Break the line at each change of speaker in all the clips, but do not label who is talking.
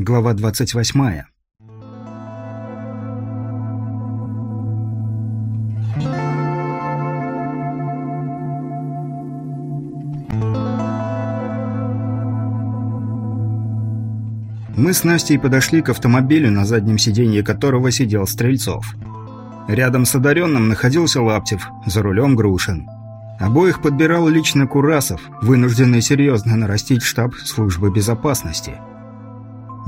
Глава 28. Мы с Настей подошли к автомобилю, на заднем сиденье которого сидел Стрельцов. Рядом с одаренным находился Лаптев, за рулем Грушин. Обоих подбирал лично Курасов, вынужденный серьезно нарастить штаб службы безопасности.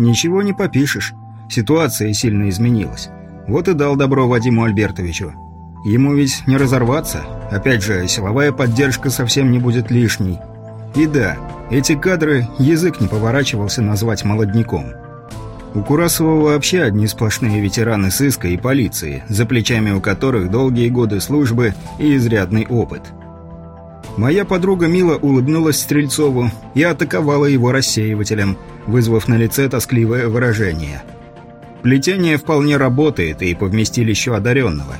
Ничего не попишешь, ситуация сильно изменилась. Вот и дал добро Вадиму Альбертовичу. Ему ведь не разорваться, опять же, силовая поддержка совсем не будет лишней. И да, эти кадры язык не поворачивался назвать молодняком. У Курасова вообще одни сплошные ветераны сыска и полиции, за плечами у которых долгие годы службы и изрядный опыт. Моя подруга Мила улыбнулась Стрельцову и атаковала его рассеивателем, вызвав на лице тоскливое выражение. Плетение вполне работает и по вместилищу одаренного.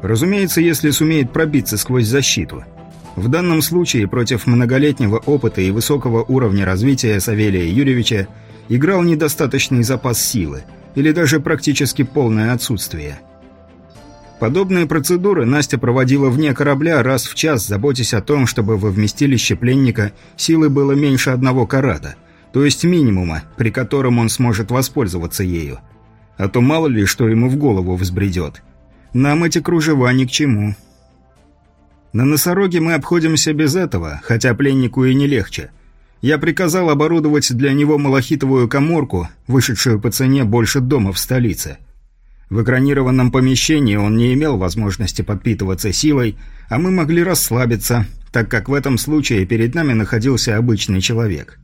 Разумеется, если сумеет пробиться сквозь защиту – в данном случае против многолетнего опыта и высокого уровня развития Савелия Юрьевича играл недостаточный запас силы, или даже практически полное отсутствие. Подобные процедуры Настя проводила вне корабля раз в час, заботясь о том, чтобы во вместилище пленника силы было меньше одного карата, то есть минимума, при котором он сможет воспользоваться ею. А то мало ли, что ему в голову взбредет. Нам эти кружева ни к чему. На носороге мы обходимся без этого, хотя пленнику и не легче. Я приказал оборудовать для него малахитовую коморку, вышедшую по цене больше дома в столице. В экранированном помещении он не имел возможности подпитываться силой, а мы могли расслабиться, так как в этом случае перед нами находился обычный человек.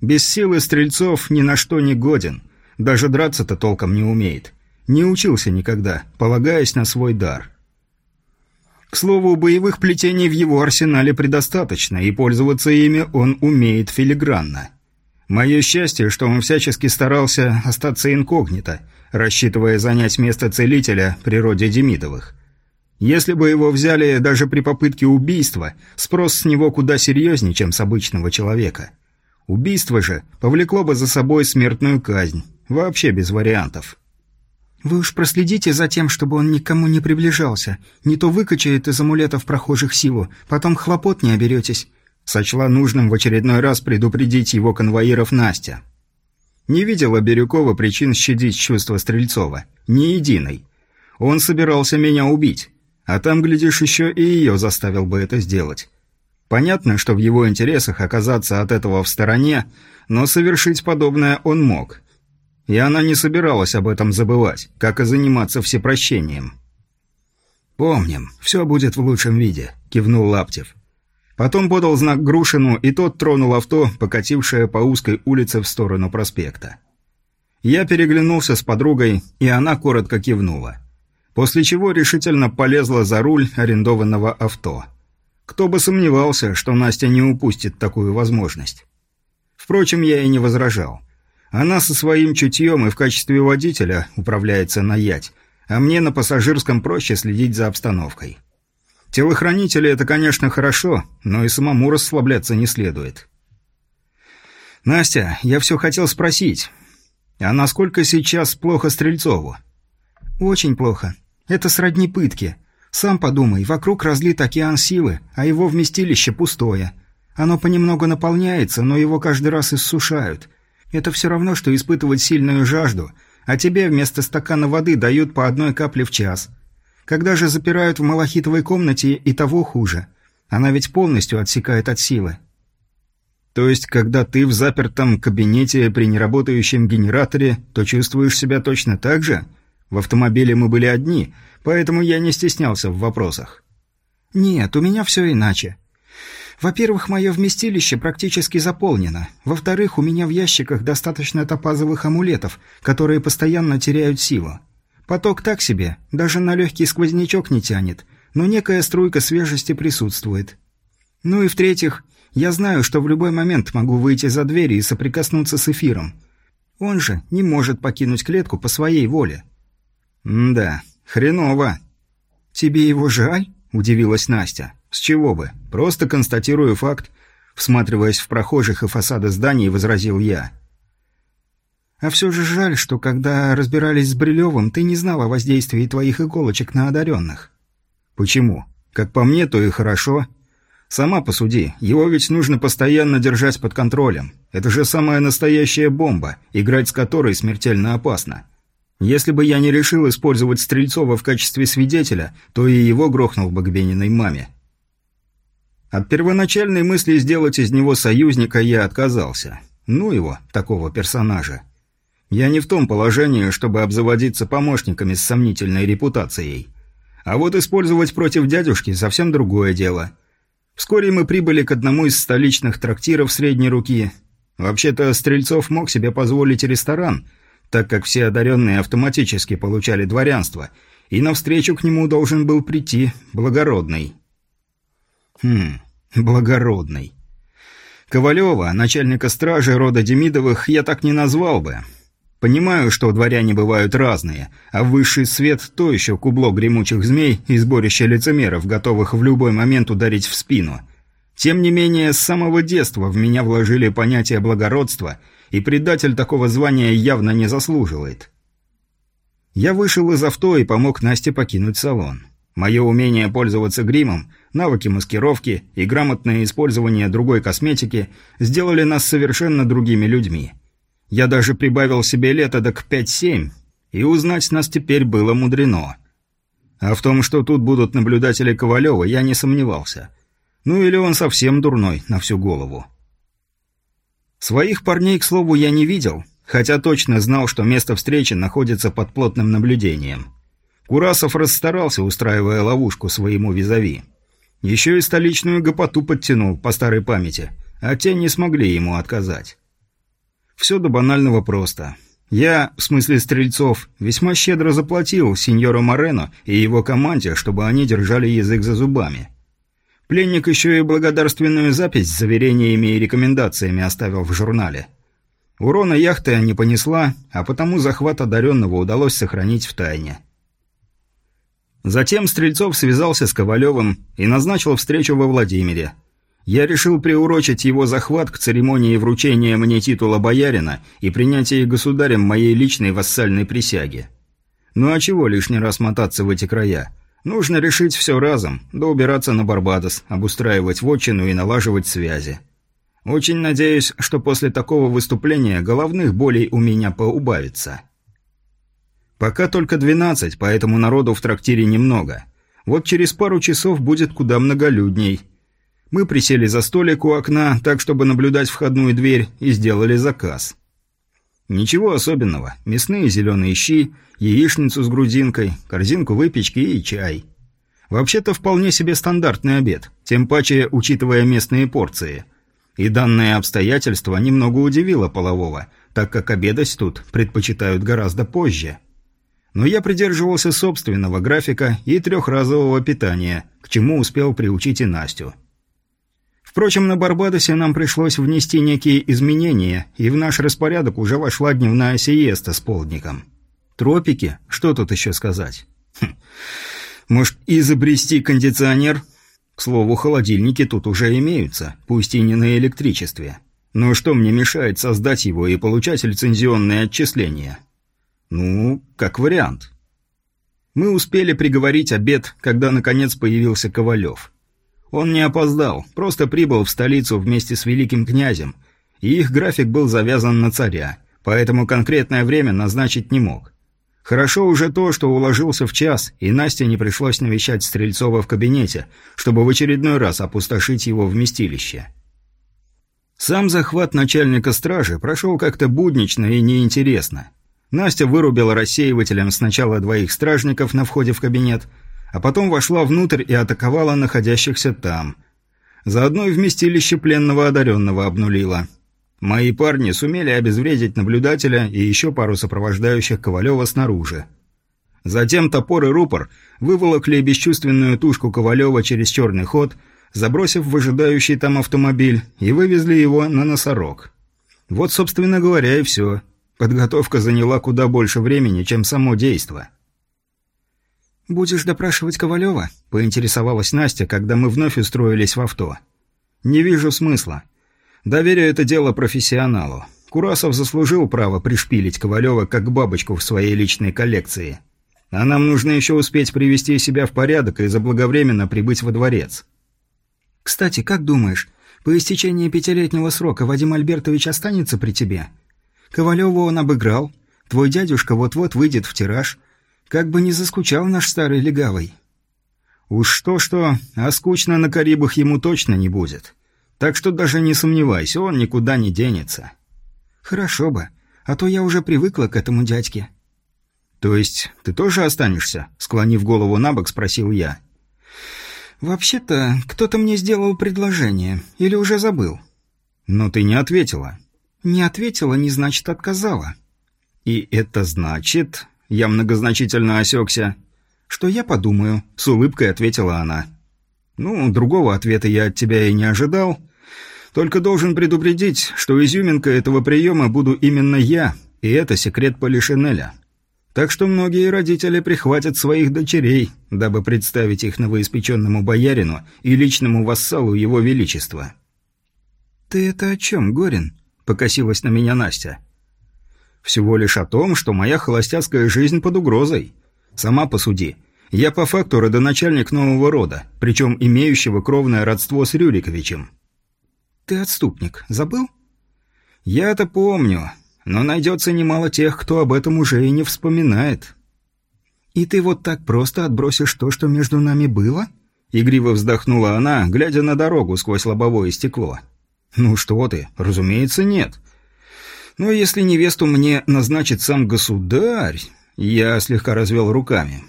Без силы стрельцов ни на что не годен, даже драться-то толком не умеет. Не учился никогда, полагаясь на свой дар. К слову, боевых плетений в его арсенале предостаточно, и пользоваться ими он умеет филигранно. Мое счастье, что он всячески старался остаться инкогнито, рассчитывая занять место целителя при роде Демидовых. Если бы его взяли даже при попытке убийства, спрос с него куда серьезнее, чем с обычного человека. Убийство же повлекло бы за собой смертную казнь, вообще без вариантов. «Вы уж проследите за тем, чтобы он никому не приближался. Не то выкачает из амулетов прохожих силу, потом хлопот не оберетесь», — сочла нужным в очередной раз предупредить его конвоиров Настя. Не видела Бирюкова причин щадить чувства Стрельцова. Ни единой. Он собирался меня убить. А там, глядишь, еще и ее заставил бы это сделать. Понятно, что в его интересах оказаться от этого в стороне, но совершить подобное он мог и она не собиралась об этом забывать, как и заниматься всепрощением. «Помним, все будет в лучшем виде», – кивнул Лаптев. Потом подал знак Грушину, и тот тронул авто, покатившее по узкой улице в сторону проспекта. Я переглянулся с подругой, и она коротко кивнула. После чего решительно полезла за руль арендованного авто. Кто бы сомневался, что Настя не упустит такую возможность. Впрочем, я и не возражал. Она со своим чутьем и в качестве водителя управляется на ять, а мне на пассажирском проще следить за обстановкой. Телохранители – это, конечно, хорошо, но и самому расслабляться не следует. «Настя, я все хотел спросить. А насколько сейчас плохо Стрельцову?» «Очень плохо. Это сродни пытки. Сам подумай, вокруг разлит океан силы, а его вместилище пустое. Оно понемногу наполняется, но его каждый раз иссушают. Это все равно, что испытывать сильную жажду, а тебе вместо стакана воды дают по одной капле в час. Когда же запирают в малахитовой комнате, и того хуже. Она ведь полностью отсекает от силы. То есть, когда ты в запертом кабинете при неработающем генераторе, то чувствуешь себя точно так же? В автомобиле мы были одни, поэтому я не стеснялся в вопросах. Нет, у меня все иначе. Во-первых, мое вместилище практически заполнено. Во-вторых, у меня в ящиках достаточно топазовых амулетов, которые постоянно теряют силу. Поток так себе, даже на легкий сквознячок не тянет, но некая струйка свежести присутствует. Ну и в-третьих, я знаю, что в любой момент могу выйти за дверь и соприкоснуться с эфиром. Он же не может покинуть клетку по своей воле. «Да, хреново». «Тебе его жаль?» – удивилась Настя. «С чего бы? Просто констатирую факт», – всматриваясь в прохожих и фасады зданий, возразил я. А все же жаль, что когда разбирались с Брилевым, ты не знал о воздействии твоих иголочек на одаренных». «Почему? Как по мне, то и хорошо. Сама посуди, его ведь нужно постоянно держать под контролем. Это же самая настоящая бомба, играть с которой смертельно опасно. Если бы я не решил использовать Стрельцова в качестве свидетеля, то и его грохнул бы к Бениной маме. От первоначальной мысли сделать из него союзника я отказался. Ну его, такого персонажа. Я не в том положении, чтобы обзаводиться помощниками с сомнительной репутацией. А вот использовать против дядюшки совсем другое дело. Вскоре мы прибыли к одному из столичных трактиров средней руки. Вообще-то Стрельцов мог себе позволить ресторан – так как все одаренные автоматически получали дворянство, и навстречу к нему должен был прийти благородный. Хм, благородный. Ковалева, начальника стражи рода Демидовых, я так не назвал бы. Понимаю, что дворяне бывают разные, а высший свет – то еще кубло гремучих змей и сборище лицемеров, готовых в любой момент ударить в спину. Тем не менее, с самого детства в меня вложили понятие благородства – и предатель такого звания явно не заслуживает. Я вышел из авто и помог Насте покинуть салон. Мое умение пользоваться гримом, навыки маскировки и грамотное использование другой косметики сделали нас совершенно другими людьми. Я даже прибавил себе лет эдак 5-7, и узнать нас теперь было мудрено. А в том, что тут будут наблюдатели Ковалева, я не сомневался. Ну или он совсем дурной на всю голову. Своих парней, к слову, я не видел, хотя точно знал, что место встречи находится под плотным наблюдением. Курасов расстарался, устраивая ловушку своему визави. Еще и столичную гопоту подтянул по старой памяти, а те не смогли ему отказать. Все до банального просто. Я, в смысле стрельцов, весьма щедро заплатил сеньору Морено и его команде, чтобы они держали язык за зубами. Пленник еще и благодарственную запись с заверениями и рекомендациями оставил в журнале. Урона яхта не понесла, а потому захват одаренного удалось сохранить в тайне. Затем Стрельцов связался с Ковалевым и назначил встречу во Владимире. Я решил приурочить его захват к церемонии вручения мне титула боярина и принятия государем моей личной вассальной присяги. Ну а чего лишний раз мотаться в эти края? Нужно решить все разом, да убираться на Барбадос, обустраивать вотчину и налаживать связи. Очень надеюсь, что после такого выступления головных болей у меня поубавится. Пока только 12, поэтому народу в трактире немного. Вот через пару часов будет куда многолюдней. Мы присели за столик у окна, так чтобы наблюдать входную дверь, и сделали заказ. Ничего особенного. Мясные зеленые щи, яичницу с грудинкой, корзинку выпечки и чай. Вообще-то вполне себе стандартный обед, тем паче учитывая местные порции. И данное обстоятельство немного удивило полового, так как обедать тут предпочитают гораздо позже. Но я придерживался собственного графика и трехразового питания, к чему успел приучить и Настю. Впрочем, на Барбадосе нам пришлось внести некие изменения, и в наш распорядок уже вошла дневная сиеста с полдником. Тропики? Что тут еще сказать? Хм. Может, изобрести кондиционер? К слову, холодильники тут уже имеются, пусть и не на электричестве. Но что мне мешает создать его и получать лицензионные отчисления? Ну, как вариант. Мы успели приговорить обед, когда наконец появился Ковалев. Он не опоздал, просто прибыл в столицу вместе с великим князем, и их график был завязан на царя, поэтому конкретное время назначить не мог. Хорошо уже то, что уложился в час, и Насте не пришлось навещать Стрельцова в кабинете, чтобы в очередной раз опустошить его вместилище. Сам захват начальника стражи прошел как-то буднично и неинтересно. Настя вырубила рассеивателем сначала двоих стражников на входе в кабинет – а потом вошла внутрь и атаковала находящихся там. Заодно и вместилище пленного одаренного обнулила. Мои парни сумели обезвредить наблюдателя и еще пару сопровождающих Ковалева снаружи. Затем топор и рупор выволокли бесчувственную тушку Ковалева через черный ход, забросив в ожидающий там автомобиль, и вывезли его на носорог. Вот, собственно говоря, и все. Подготовка заняла куда больше времени, чем само действо. «Будешь допрашивать Ковалева?» – поинтересовалась Настя, когда мы вновь устроились в авто. «Не вижу смысла. Доверю это дело профессионалу. Курасов заслужил право пришпилить Ковалева как бабочку в своей личной коллекции. А нам нужно еще успеть привести себя в порядок и заблаговременно прибыть во дворец.
Кстати, как думаешь, по истечении пятилетнего срока Вадим Альбертович останется при тебе? Ковалеву он обыграл. Твой дядюшка вот-вот выйдет в тираж. Как бы не заскучал наш старый легавый.
Уж что-что, а скучно на Карибах ему точно не будет. Так что даже не сомневайся, он никуда не денется.
Хорошо бы, а то я уже привыкла к этому дядьке.
То есть ты тоже останешься? Склонив голову на бок, спросил я.
Вообще-то, кто-то мне сделал предложение, или уже забыл.
Но ты не ответила.
Не ответила, не значит отказала.
И это значит... Я многозначительно осекся.
«Что я подумаю?» — с улыбкой ответила она.
«Ну, другого ответа я от тебя и не ожидал. Только должен предупредить, что изюминка этого приема буду именно я, и это секрет Полишинеля. Так что многие родители прихватят своих дочерей, дабы представить их новоиспеченному боярину и личному вассалу его величества».
«Ты это о чем, Горин?» — покосилась на меня Настя.
«Всего лишь о том, что моя холостяцкая жизнь под угрозой. Сама посуди. Я по факту родоначальник нового рода, причем имеющего кровное родство с Рюриковичем».
«Ты отступник. Забыл?»
«Я-то помню, но найдется немало тех, кто об этом уже и не вспоминает».
«И ты вот так просто отбросишь то, что между нами было?»
Игриво вздохнула она, глядя на дорогу сквозь лобовое стекло. «Ну что ты, разумеется, нет. Но если невесту мне назначит сам государь...» Я слегка развел руками.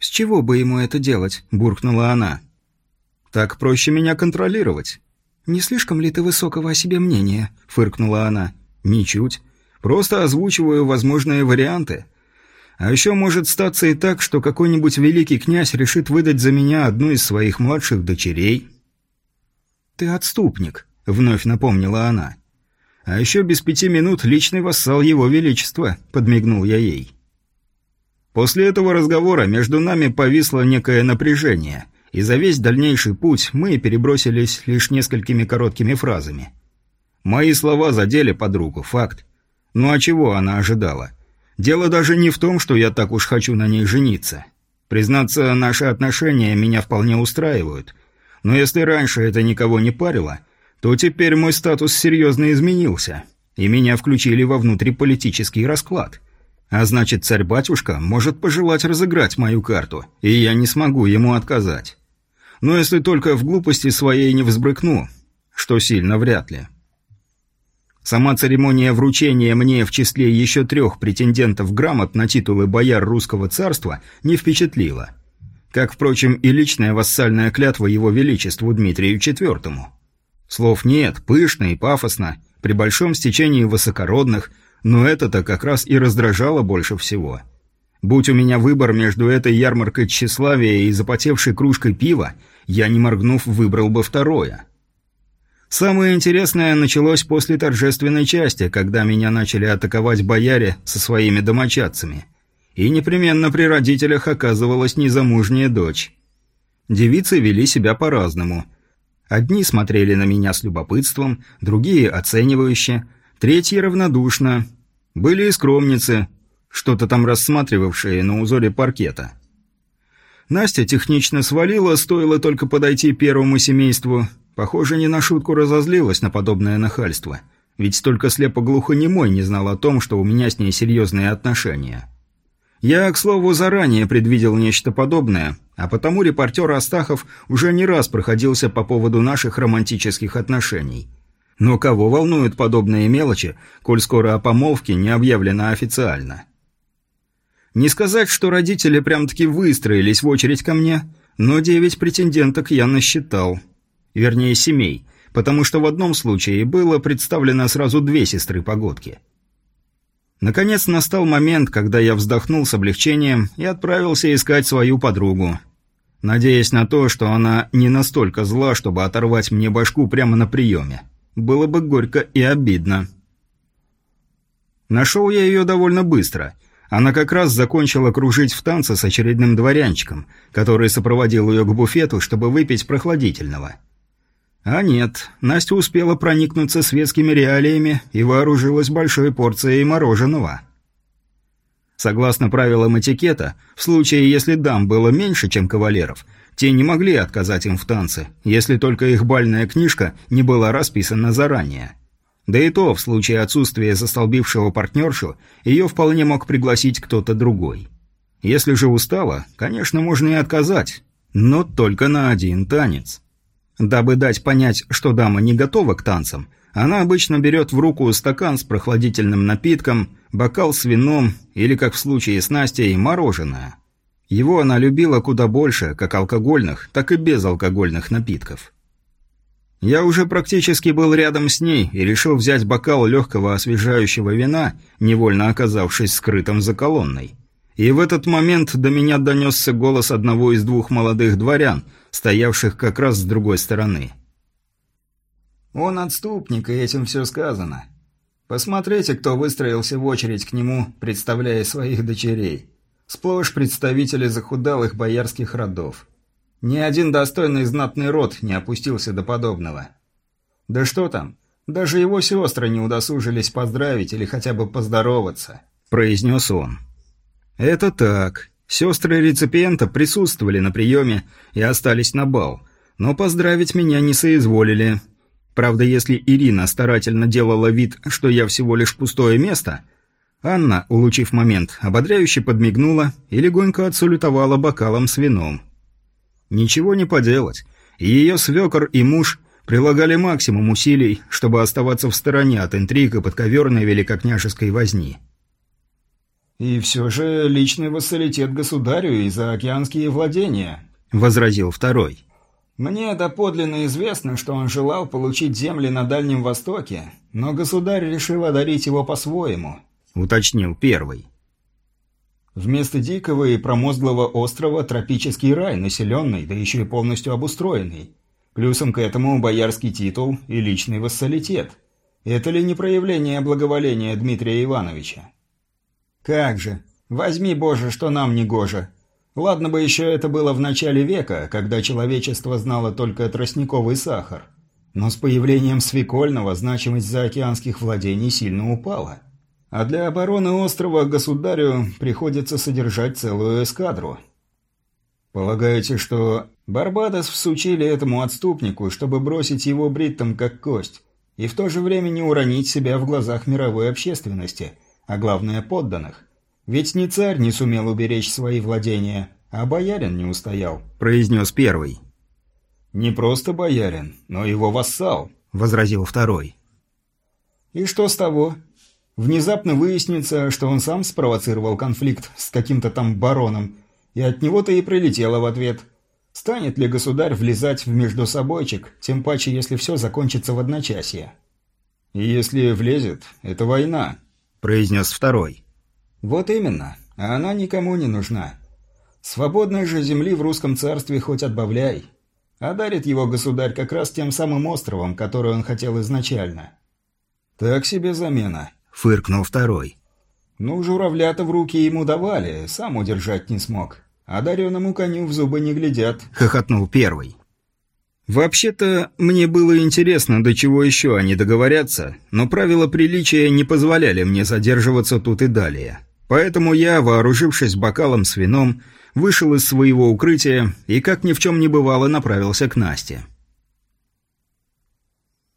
«С чего бы ему это делать?» – буркнула она.
«Так проще меня контролировать».
«Не слишком ли ты высокого о себе мнения?» – фыркнула она.
«Ничуть. Просто озвучиваю возможные варианты. А еще может статься и так, что какой-нибудь великий князь решит выдать за меня одну из своих младших дочерей».
«Ты отступник», —
вновь напомнила она. «А еще без пяти минут личный вассал его величества», — подмигнул я ей. После этого разговора между нами повисло некое напряжение — и за весь дальнейший путь мы перебросились лишь несколькими короткими фразами. Мои слова задели подругу, факт. Ну а чего она ожидала? Дело даже не в том, что я так уж хочу на ней жениться. Признаться, наши отношения меня вполне устраивают. Но если раньше это никого не парило, то теперь мой статус серьезно изменился, и меня включили во внутриполитический расклад. А значит, царь-батюшка может пожелать разыграть мою карту, и я не смогу ему отказать. Но если только в глупости своей не взбрыкну, что сильно вряд ли. Сама церемония вручения мне в числе еще трех претендентов грамот на титулы бояр русского царства не впечатлила. Как, впрочем, и личная вассальная клятва его величеству Дмитрию IV. Слов нет, пышно и пафосно, при большом стечении высокородных, но это-то как раз и раздражало больше всего. Будь у меня выбор между этой ярмаркой тщеславия и запотевшей кружкой пива, я, не моргнув, выбрал бы второе. Самое интересное началось после торжественной части, когда меня начали атаковать бояре со своими домочадцами. И непременно при родителях оказывалась незамужняя дочь. Девицы вели себя по-разному. Одни смотрели на меня с любопытством, другие – оценивающе, третьи – равнодушно. Были и скромницы, что-то там рассматривавшие на узоре паркета. Настя технично свалила, стоило только подойти первому семейству. Похоже, не на шутку разозлилась на подобное нахальство. Ведь только слепо-глухонемой не знал о том, что у меня с ней серьезные отношения. Я, к слову, заранее предвидел нечто подобное, а потому репортер Астахов уже не раз проходился по поводу наших романтических отношений. Но кого волнуют подобные мелочи, коль скоро о помолвке не объявлено официально? Не сказать, что родители прям-таки выстроились в очередь ко мне, но девять претенденток я насчитал. Вернее, семей, потому что в одном случае было представлено сразу две сестры-погодки. Наконец настал момент, когда я вздохнул с облегчением и отправился искать свою подругу. Надеясь на то, что она не настолько зла, чтобы оторвать мне башку прямо на приеме. Было бы горько и обидно. Нашел я ее довольно быстро – она как раз закончила кружить в танце с очередным дворянчиком, который сопроводил ее к буфету, чтобы выпить прохладительного. А нет, Настя успела проникнуться светскими реалиями и вооружилась большой порцией мороженого. Согласно правилам этикета, в случае, если дам было меньше, чем кавалеров, те не могли отказать им в танце, если только их бальная книжка не была расписана заранее. Да и то, в случае отсутствия застолбившего партнершу, ее вполне мог пригласить кто-то другой. Если же устала, конечно, можно и отказать, но только на один танец. Дабы дать понять, что дама не готова к танцам, она обычно берет в руку стакан с прохладительным напитком, бокал с вином или, как в случае с Настей, мороженое. Его она любила куда больше, как алкогольных, так и безалкогольных напитков. Я уже практически был рядом с ней и решил взять бокал легкого освежающего вина, невольно оказавшись скрытым за колонной. И в этот момент до меня донесся голос одного из двух молодых дворян, стоявших как раз с другой стороны. Он отступник, и этим все сказано. Посмотрите, кто выстроился в очередь к нему, представляя своих дочерей. Сплошь представители захудалых боярских родов. Ни один достойный знатный род не опустился до подобного. Да что там, даже его сестры не удосужились поздравить или хотя бы поздороваться, произнес он. Это так. Сестры реципиента присутствовали на приеме и остались на бал, но поздравить меня не соизволили, Правда, если Ирина старательно делала вид, что я всего лишь пустое место, Анна, улучив момент, ободряюще подмигнула и легонько отсалютовала бокалом с вином. Ничего не поделать. Ее свекор и муж прилагали максимум усилий, чтобы оставаться в стороне от интриг и подковерной великокняжеской возни. «И все же личный вассалитет государю и заокеанские владения», — возразил второй. Мне доподлинно известно, что он желал получить земли на Дальнем Востоке, но государь решил одарить его по-своему», — уточнил первый. «Вместо дикого и промозглого острова тропический рай, населенный, да еще и полностью обустроенный. Плюсом к этому боярский титул и личный вассалитет. Это ли не проявление благоволения Дмитрия Ивановича?» «Как же! Возьми, Боже, что нам не гоже!» Ладно бы еще это было в начале века, когда человечество знало только тростниковый сахар. Но с появлением свекольного значимость заокеанских владений сильно упала. А для обороны острова государю приходится содержать целую эскадру. Полагаете, что Барбадос всучили этому отступнику, чтобы бросить его бриттом как кость, и в то же время не уронить себя в глазах мировой общественности, а главное подданных? Ведь ни царь не сумел уберечь свои владения, а боярин не устоял», — произнес первый. «Не просто боярин, но его вассал», — возразил второй. «И что с того? Внезапно выяснится, что он сам спровоцировал конфликт с каким-то там бароном, и от него-то и прилетело в ответ. Станет ли государь влезать в междусобойчик, тем паче, если все закончится в одночасье?» «И если влезет, это война», — произнес второй. Вот именно, а она никому не нужна. Свободной же земли в русском царстве хоть отбавляй. А дарит его государь как раз тем самым островом, который он хотел изначально. Так себе замена, фыркнул второй. Ну, журавлята в руки ему давали, сам удержать не смог. А дареному коню в зубы не глядят, хохотнул первый. Вообще-то, мне было интересно, до чего еще они договорятся, но правила приличия не позволяли мне задерживаться тут и далее. Поэтому я, вооружившись бокалом с вином, вышел из своего укрытия и, как ни в чем не бывало, направился к Насте.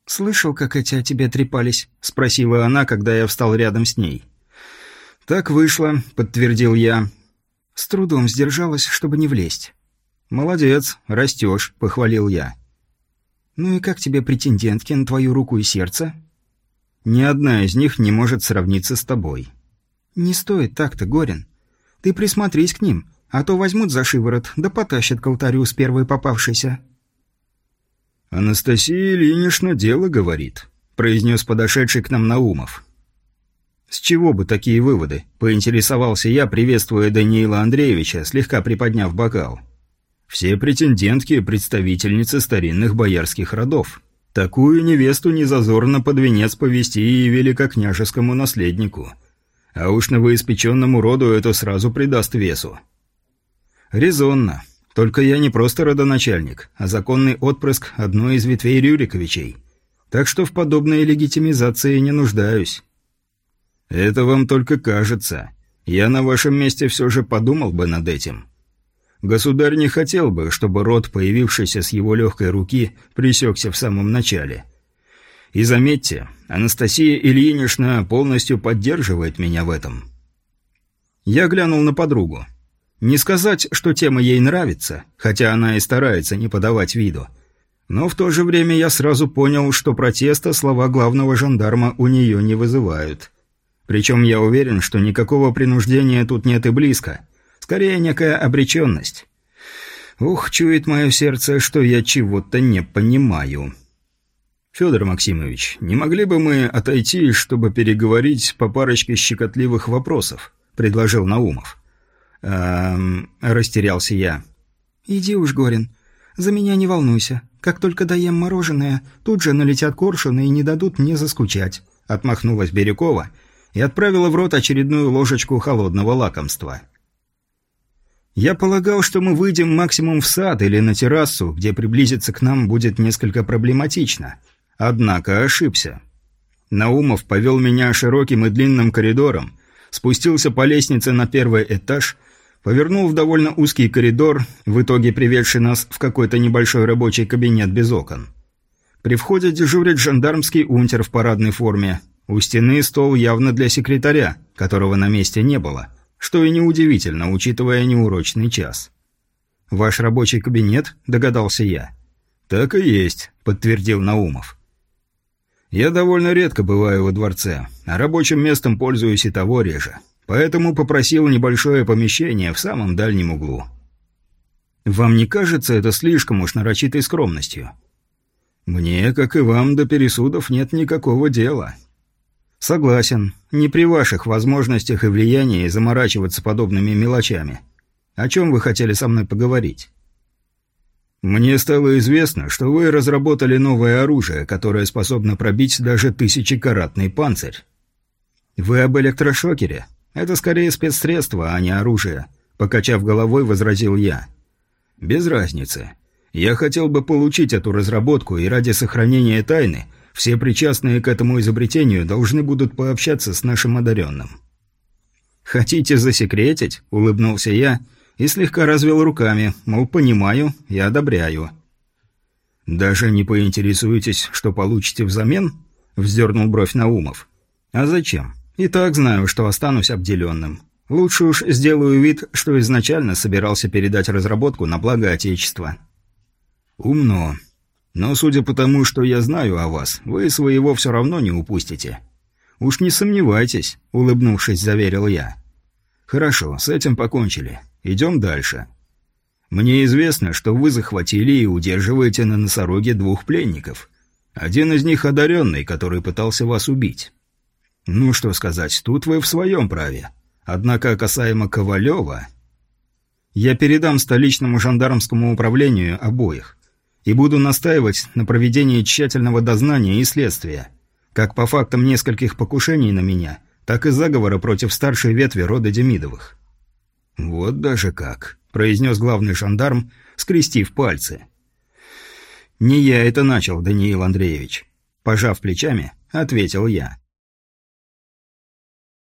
«Слышал, как эти о тебе трепались?» – спросила она, когда я встал рядом с ней.
«Так вышло», – подтвердил я.
С трудом сдержалась, чтобы не влезть.
«Молодец, растешь», – похвалил я.
«Ну и как тебе претендентки на твою руку и сердце?»
«Ни одна из них не может сравниться с тобой».
«Не стоит так-то, Горин. Ты присмотрись к ним, а то возьмут за шиворот, да потащат к алтарю с первой попавшейся».
«Анастасия Ильинична дело говорит», — произнес подошедший к нам Наумов. «С чего бы такие выводы?» — поинтересовался я, приветствуя Даниила Андреевича, слегка приподняв бокал. «Все претендентки — представительницы старинных боярских родов. Такую невесту незазорно под венец повести и великокняжескому наследнику. А уж новоиспеченному роду это сразу придаст весу. Резонно. Только я не просто родоначальник, а законный отпрыск одной из ветвей Рюриковичей. Так что в подобной легитимизации не нуждаюсь. Это вам только кажется. Я на вашем месте все же подумал бы над этим. Государь не хотел бы, чтобы род, появившийся с его легкой руки, пресекся в самом начале. И заметьте, Анастасия Ильинична полностью поддерживает меня в этом. Я глянул на подругу. Не сказать, что тема ей нравится, хотя она и старается не подавать виду. Но в то же время я сразу понял, что протеста слова главного жандарма у нее не вызывают. Причем я уверен, что никакого принуждения тут нет и близко. Скорее, некая обреченность. Ух, чует мое сердце, что я чего-то не понимаю. Федор Максимович, не могли бы мы отойти, чтобы переговорить по парочке щекотливых вопросов? предложил Наумов. «Эм...» – растерялся я.
«Иди уж, Горин. За меня не волнуйся. Как только доем мороженое, тут же налетят коршуны и не дадут мне заскучать», – отмахнулась Бирюкова и отправила в рот очередную ложечку холодного лакомства. Я полагал, что мы выйдем максимум в сад или на террасу, где приблизиться к нам будет несколько проблематично. Однако ошибся. Наумов повел меня широким и длинным коридором, спустился по лестнице на первый этаж, повернул в довольно узкий коридор, в итоге приведший нас в какой-то небольшой рабочий кабинет без окон. При входе дежурит жандармский унтер в парадной форме. У стены стол явно для секретаря, которого на месте не было, что и неудивительно, учитывая неурочный час. «Ваш рабочий кабинет?» – догадался я.
«Так и есть», – подтвердил Наумов. Я довольно редко бываю во дворце, а рабочим местом пользуюсь и того реже. Поэтому попросил небольшое помещение в самом дальнем углу.
Вам не кажется это слишком уж нарочитой скромностью?
Мне, как и вам, до пересудов нет никакого дела.
Согласен. Не при ваших возможностях и влиянии заморачиваться подобными мелочами. О чем вы хотели со мной поговорить?
Мне стало известно, что вы разработали новое оружие, которое способно пробить даже тысячекаратный панцирь.
Вы об электрошокере? Это скорее спецсредство, а не оружие, покачав головой, возразил я.
Без разницы. Я хотел бы получить эту разработку, и ради сохранения тайны все причастные к этому изобретению должны будут пообщаться с нашим одаренным.
«Хотите засекретить?» – улыбнулся я – и слегка развел руками, мол, понимаю и одобряю.
«Даже не поинтересуетесь, что получите взамен?» – вздернул бровь Наумов.
«А зачем? И так знаю, что останусь обделенным. Лучше уж сделаю вид, что изначально собирался передать разработку на благо Отечества».
«Умно. Но судя по тому, что я знаю о вас, вы своего все равно не упустите».
«Уж не сомневайтесь», – улыбнувшись, заверил я.
«Хорошо, с этим покончили. Идем дальше. Мне известно, что вы захватили и удерживаете на носороге двух пленников. Один из них одаренный, который пытался вас убить. Ну что сказать, тут вы в своем праве. Однако касаемо Ковалева...
Я передам столичному жандармскому управлению обоих и буду настаивать на проведении тщательного дознания и следствия, как по фактам нескольких покушений на меня, так и заговора против старшей ветви рода Демидовых.
«Вот даже как», — произнес главный жандарм, скрестив пальцы.
«Не я это начал, Даниил Андреевич», — пожав плечами, ответил я.